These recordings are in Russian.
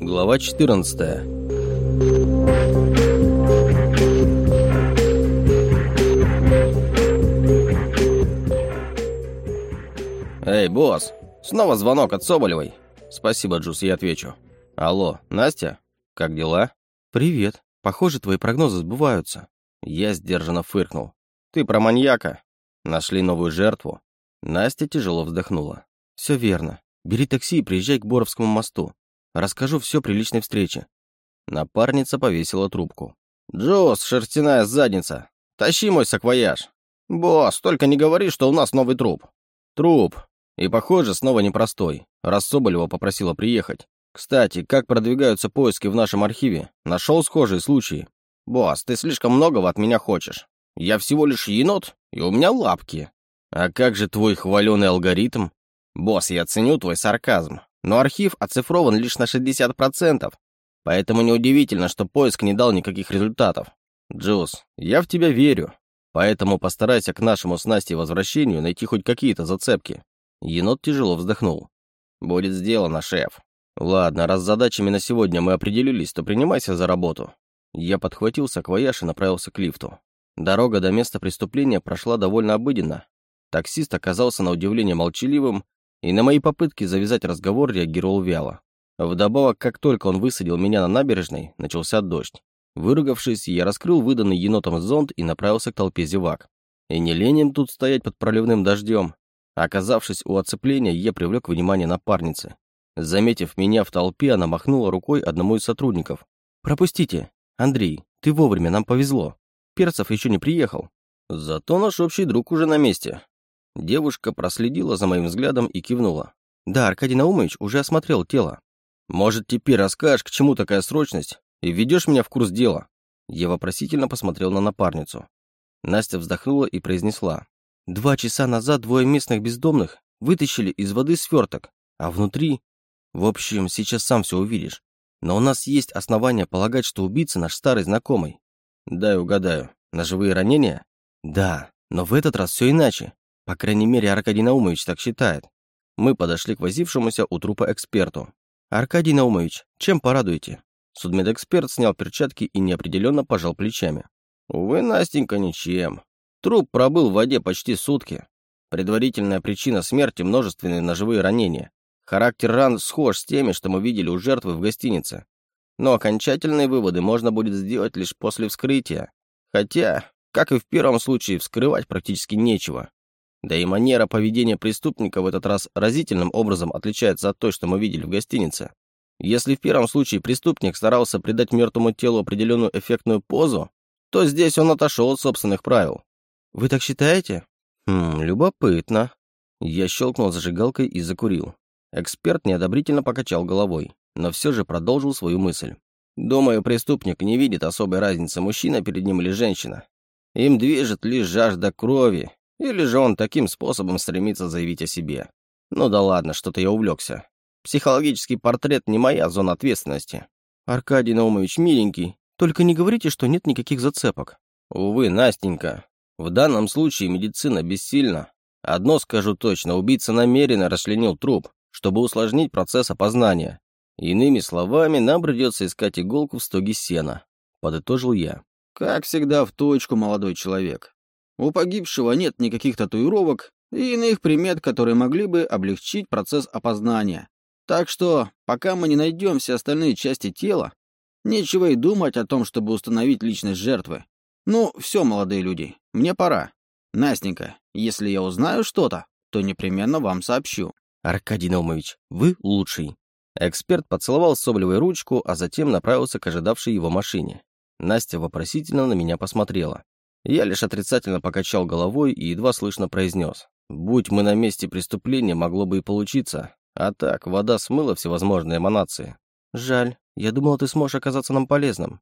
Глава 14 «Эй, босс! Снова звонок от Соболевой!» «Спасибо, Джус, я отвечу». «Алло, Настя? Как дела?» «Привет. Похоже, твои прогнозы сбываются». Я сдержанно фыркнул. «Ты про маньяка? Нашли новую жертву?» Настя тяжело вздохнула. «Все верно. Бери такси и приезжай к Боровскому мосту. Расскажу все при личной встрече». Напарница повесила трубку. «Джоус, шерстяная задница! Тащи мой саквояж!» «Босс, только не говори, что у нас новый труп!» «Труп. И, похоже, снова непростой, раз Соболева попросила приехать. Кстати, как продвигаются поиски в нашем архиве? Нашел схожие случаи?» «Босс, ты слишком многого от меня хочешь. Я всего лишь енот, и у меня лапки». «А как же твой хваленый алгоритм?» «Босс, я ценю твой сарказм, но архив оцифрован лишь на 60%, поэтому неудивительно, что поиск не дал никаких результатов. Джус, я в тебя верю, поэтому постарайся к нашему с Настей возвращению найти хоть какие-то зацепки». Енот тяжело вздохнул. «Будет сделано, шеф. Ладно, раз с задачами на сегодня мы определились, то принимайся за работу». Я подхватил саквояж и направился к лифту. Дорога до места преступления прошла довольно обыденно. Таксист оказался на удивление молчаливым и на мои попытки завязать разговор реагировал вяло. Вдобавок, как только он высадил меня на набережной, начался дождь. Выругавшись, я раскрыл выданный енотом зонт и направился к толпе зевак. И не ленин тут стоять под проливным дождем. Оказавшись у оцепления, я привлек внимание напарницы. Заметив меня в толпе, она махнула рукой одному из сотрудников. «Пропустите. Андрей, ты вовремя, нам повезло. Перцев еще не приехал». Зато наш общий друг уже на месте. Девушка проследила за моим взглядом и кивнула. «Да, Аркадий Наумович уже осмотрел тело. Может, теперь расскажешь, к чему такая срочность, и введешь меня в курс дела?» Я вопросительно посмотрел на напарницу. Настя вздохнула и произнесла. «Два часа назад двое местных бездомных вытащили из воды сверток, а внутри... В общем, сейчас сам все увидишь. Но у нас есть основания полагать, что убийца наш старый знакомый. Дай угадаю. Ножевые ранения? Да, но в этот раз все иначе. По крайней мере, Аркадий Наумович так считает. Мы подошли к возившемуся у трупа эксперту. «Аркадий Наумович, чем порадуете?» Судмедэксперт снял перчатки и неопределенно пожал плечами. «Увы, Настенька, ничем. Труп пробыл в воде почти сутки. Предварительная причина смерти – множественные ножевые ранения. Характер ран схож с теми, что мы видели у жертвы в гостинице. Но окончательные выводы можно будет сделать лишь после вскрытия. Хотя, как и в первом случае, вскрывать практически нечего. Да и манера поведения преступника в этот раз разительным образом отличается от той, что мы видели в гостинице. Если в первом случае преступник старался придать мертвому телу определенную эффектную позу, то здесь он отошел от собственных правил. «Вы так считаете?» «Хм, любопытно». Я щелкнул зажигалкой и закурил. Эксперт неодобрительно покачал головой, но все же продолжил свою мысль. «Думаю, преступник не видит особой разницы, мужчина перед ним или женщина. Им движет лишь жажда крови или же он таким способом стремится заявить о себе? Ну да ладно, что-то я увлекся. Психологический портрет не моя зона ответственности. Аркадий Наумович, миленький, только не говорите, что нет никаких зацепок. Увы, Настенька, в данном случае медицина бессильна. Одно скажу точно, убийца намеренно расчленил труп, чтобы усложнить процесс опознания. Иными словами, нам придется искать иголку в стоге сена, подытожил я. Как всегда, в точку, молодой человек. У погибшего нет никаких татуировок и иных примет, которые могли бы облегчить процесс опознания. Так что, пока мы не найдем все остальные части тела, нечего и думать о том, чтобы установить личность жертвы. Ну, все, молодые люди, мне пора. Настенька, если я узнаю что-то, то непременно вам сообщу. Аркадий Наумович, вы лучший. Эксперт поцеловал Соболевой ручку, а затем направился к ожидавшей его машине. Настя вопросительно на меня посмотрела. Я лишь отрицательно покачал головой и едва слышно произнес. «Будь мы на месте преступления, могло бы и получиться. А так, вода смыла всевозможные эманации. Жаль, я думал, ты сможешь оказаться нам полезным».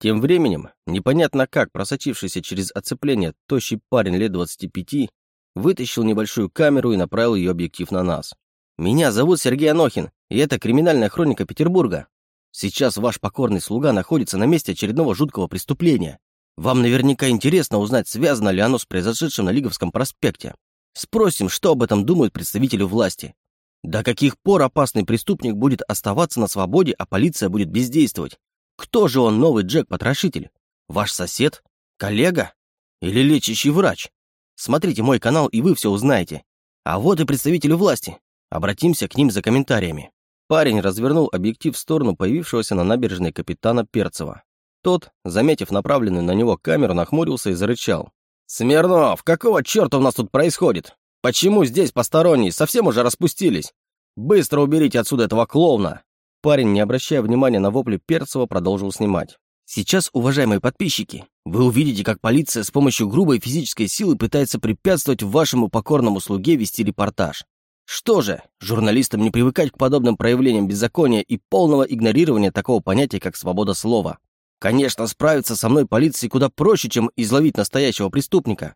Тем временем, непонятно как просочившийся через оцепление тощий парень лет 25 вытащил небольшую камеру и направил ее объектив на нас. «Меня зовут Сергей Анохин, и это криминальная хроника Петербурга. Сейчас ваш покорный слуга находится на месте очередного жуткого преступления. Вам наверняка интересно узнать, связано ли оно с произошедшим на Лиговском проспекте. Спросим, что об этом думают представители власти. До каких пор опасный преступник будет оставаться на свободе, а полиция будет бездействовать? Кто же он, новый Джек-потрошитель? Ваш сосед? Коллега? Или лечащий врач? Смотрите мой канал, и вы все узнаете. А вот и представители власти. Обратимся к ним за комментариями. Парень развернул объектив в сторону появившегося на набережной капитана Перцева. Тот, заметив направленную на него камеру, нахмурился и зарычал. «Смирнов, какого черта у нас тут происходит? Почему здесь посторонние? Совсем уже распустились? Быстро уберите отсюда этого клоуна!» Парень, не обращая внимания на вопли Перцева, продолжил снимать. «Сейчас, уважаемые подписчики, вы увидите, как полиция с помощью грубой физической силы пытается препятствовать вашему покорному слуге вести репортаж. Что же, журналистам не привыкать к подобным проявлениям беззакония и полного игнорирования такого понятия, как свобода слова. Конечно, справиться со мной полиции куда проще, чем изловить настоящего преступника.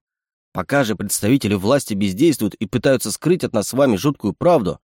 Пока же представители власти бездействуют и пытаются скрыть от нас с вами жуткую правду,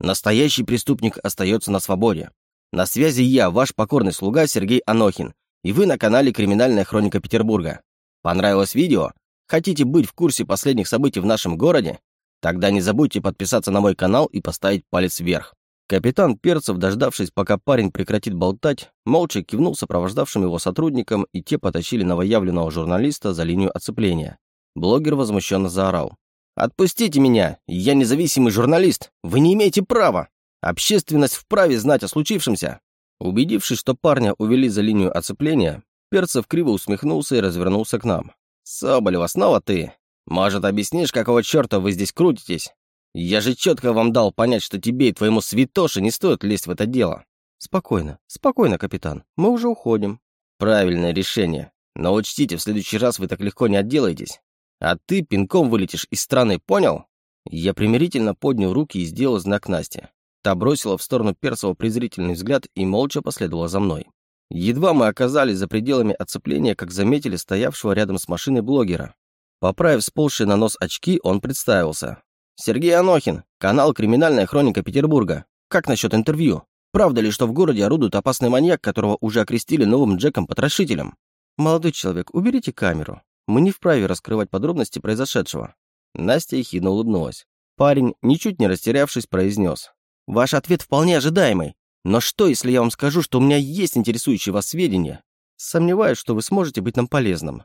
настоящий преступник остается на свободе. На связи я, ваш покорный слуга Сергей Анохин, и вы на канале «Криминальная хроника Петербурга». Понравилось видео? Хотите быть в курсе последних событий в нашем городе? Тогда не забудьте подписаться на мой канал и поставить палец вверх. Капитан Перцев, дождавшись, пока парень прекратит болтать, молча кивнул сопровождавшим его сотрудникам, и те потащили новоявленного журналиста за линию оцепления. Блогер возмущенно заорал. «Отпустите меня! Я независимый журналист! Вы не имеете права! Общественность вправе знать о случившемся!» Убедившись, что парня увели за линию оцепления, Перцев криво усмехнулся и развернулся к нам. «Соболева, снова ты? Может, объяснишь, какого черта вы здесь крутитесь? Я же четко вам дал понять, что тебе и твоему святоше не стоит лезть в это дело. Спокойно, спокойно, капитан. Мы уже уходим. Правильное решение. Но учтите, в следующий раз вы так легко не отделаетесь. А ты пинком вылетишь из страны, понял? Я примирительно поднял руки и сделал знак Насте. Та бросила в сторону Персова презрительный взгляд и молча последовала за мной. Едва мы оказались за пределами оцепления, как заметили стоявшего рядом с машиной блогера. Поправив сползшие на нос очки, он представился. «Сергей Анохин, канал «Криминальная хроника Петербурга». Как насчет интервью? Правда ли, что в городе орудует опасный маньяк, которого уже окрестили новым Джеком-потрошителем? Молодой человек, уберите камеру. Мы не вправе раскрывать подробности произошедшего. Настя ехидно улыбнулась. Парень, ничуть не растерявшись, произнес. Ваш ответ вполне ожидаемый. Но что, если я вам скажу, что у меня есть интересующие вас сведения? Сомневаюсь, что вы сможете быть нам полезным.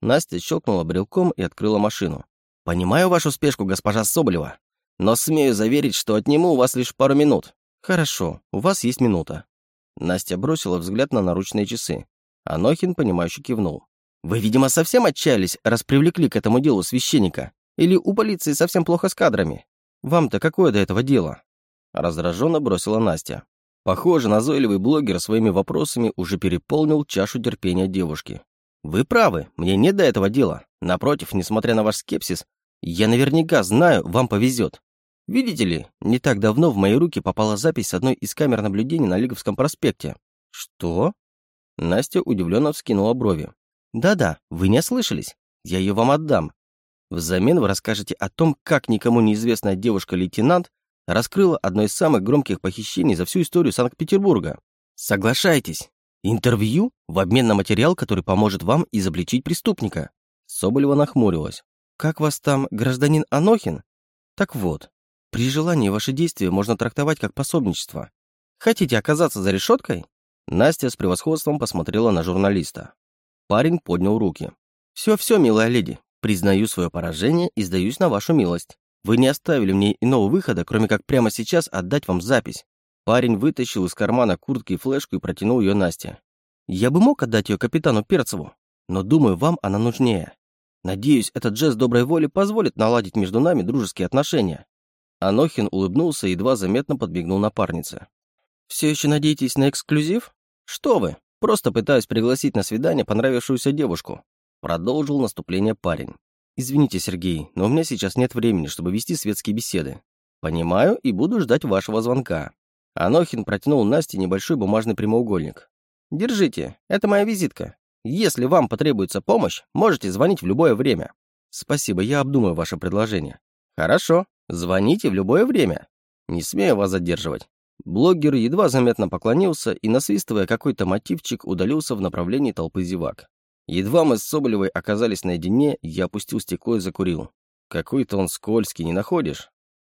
Настя щелкнула брелком и открыла машину. «Понимаю вашу спешку, госпожа Соболева, но смею заверить, что отниму у вас лишь пару минут». «Хорошо, у вас есть минута». Настя бросила взгляд на наручные часы. Анохин, понимающе кивнул. «Вы, видимо, совсем отчаялись, раз привлекли к этому делу священника? Или у полиции совсем плохо с кадрами? Вам-то какое до этого дело?» Раздраженно бросила Настя. Похоже, назойливый блогер своими вопросами уже переполнил чашу терпения девушки. «Вы правы, мне нет до этого дела. Напротив, несмотря на ваш скепсис, я наверняка знаю, вам повезет. Видите ли, не так давно в мои руки попала запись с одной из камер наблюдения на Лиговском проспекте. Что? Настя удивленно вскинула брови. Да-да, вы не ослышались. Я ее вам отдам. Взамен вы расскажете о том, как никому неизвестная девушка-лейтенант раскрыла одно из самых громких похищений за всю историю Санкт-Петербурга. Соглашайтесь. Интервью в обмен на материал, который поможет вам изобличить преступника. Соболева нахмурилась. «Как вас там, гражданин Анохин?» «Так вот, при желании ваши действия можно трактовать как пособничество. Хотите оказаться за решеткой?» Настя с превосходством посмотрела на журналиста. Парень поднял руки. «Все-все, милая леди, признаю свое поражение и сдаюсь на вашу милость. Вы не оставили мне иного выхода, кроме как прямо сейчас отдать вам запись». Парень вытащил из кармана куртки флешку и протянул ее Насте. «Я бы мог отдать ее капитану Перцеву, но думаю, вам она нужнее. Надеюсь, этот жест доброй воли позволит наладить между нами дружеские отношения». Анохин улыбнулся и едва заметно подбегнул напарнице. «Все еще надеетесь на эксклюзив? Что вы, просто пытаюсь пригласить на свидание понравившуюся девушку». Продолжил наступление парень. «Извините, Сергей, но у меня сейчас нет времени, чтобы вести светские беседы. Понимаю и буду ждать вашего звонка». Анохин протянул Насте небольшой бумажный прямоугольник. «Держите, это моя визитка. Если вам потребуется помощь, можете звонить в любое время. Спасибо, я обдумаю ваше предложение. Хорошо, звоните в любое время. Не смею вас задерживать. Блогер едва заметно поклонился и, насвистывая какой-то мотивчик, удалился в направлении толпы зевак. Едва мы с Соболевой оказались наедине, я опустил стекло и закурил. Какой-то он скользкий, не находишь?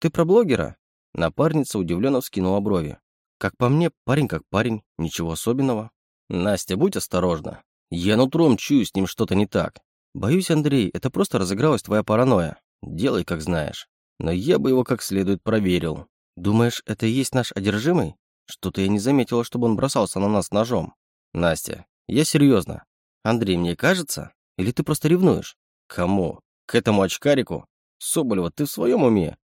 Ты про блогера? Напарница удивленно вскинула брови. Как по мне, парень как парень, ничего особенного. Настя, будь осторожна. Я нутром чую, с ним что-то не так. Боюсь, Андрей, это просто разыгралась твоя паранойя. Делай, как знаешь. Но я бы его как следует проверил. Думаешь, это и есть наш одержимый? Что-то я не заметила, чтобы он бросался на нас ножом. Настя, я серьезно. Андрей, мне кажется? Или ты просто ревнуешь? Кому? К этому очкарику? Соболева, ты в своем уме?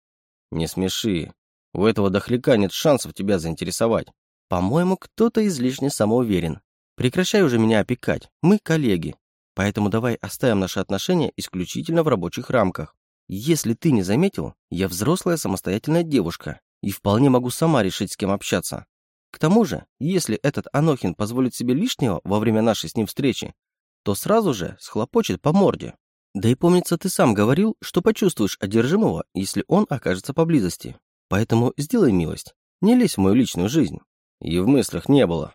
Не смеши. У этого дохляка нет шансов тебя заинтересовать. По-моему, кто-то излишне самоуверен. Прекращай уже меня опекать. Мы коллеги. Поэтому давай оставим наши отношения исключительно в рабочих рамках. Если ты не заметил, я взрослая самостоятельная девушка и вполне могу сама решить, с кем общаться. К тому же, если этот Анохин позволит себе лишнего во время нашей с ним встречи, то сразу же схлопочет по морде. Да и помнится, ты сам говорил, что почувствуешь одержимого, если он окажется поблизости. Поэтому сделай милость, не лезь в мою личную жизнь. И в мыслях не было.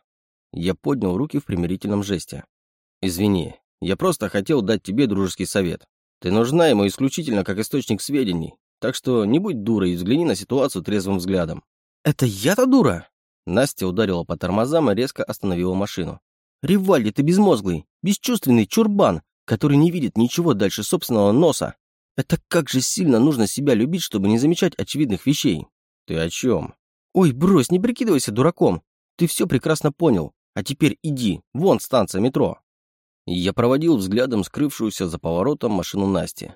Я поднял руки в примирительном жесте. Извини, я просто хотел дать тебе дружеский совет. Ты нужна ему исключительно как источник сведений, так что не будь дурой и взгляни на ситуацию трезвым взглядом. Это я-то дура? Настя ударила по тормозам и резко остановила машину. Ривальди, ты безмозглый, бесчувственный чурбан, который не видит ничего дальше собственного носа. Это как же сильно нужно себя любить, чтобы не замечать очевидных вещей. Ты о чем? Ой, брось, не прикидывайся дураком. Ты все прекрасно понял. А теперь иди, вон станция метро. Я проводил взглядом скрывшуюся за поворотом машину Насти.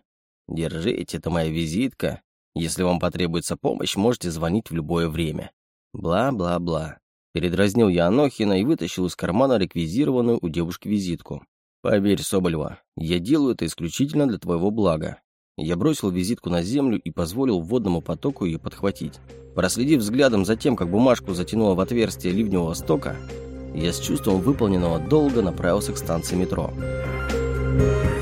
Держите, это моя визитка. Если вам потребуется помощь, можете звонить в любое время. Бла-бла-бла. Передразнил я Анохина и вытащил из кармана реквизированную у девушки визитку. «Поверь, Соболева, я делаю это исключительно для твоего блага». Я бросил визитку на землю и позволил водному потоку ее подхватить. Проследив взглядом за тем, как бумажку затянуло в отверстие ливневого стока, я с чувством выполненного долга направился к станции метро. Thank.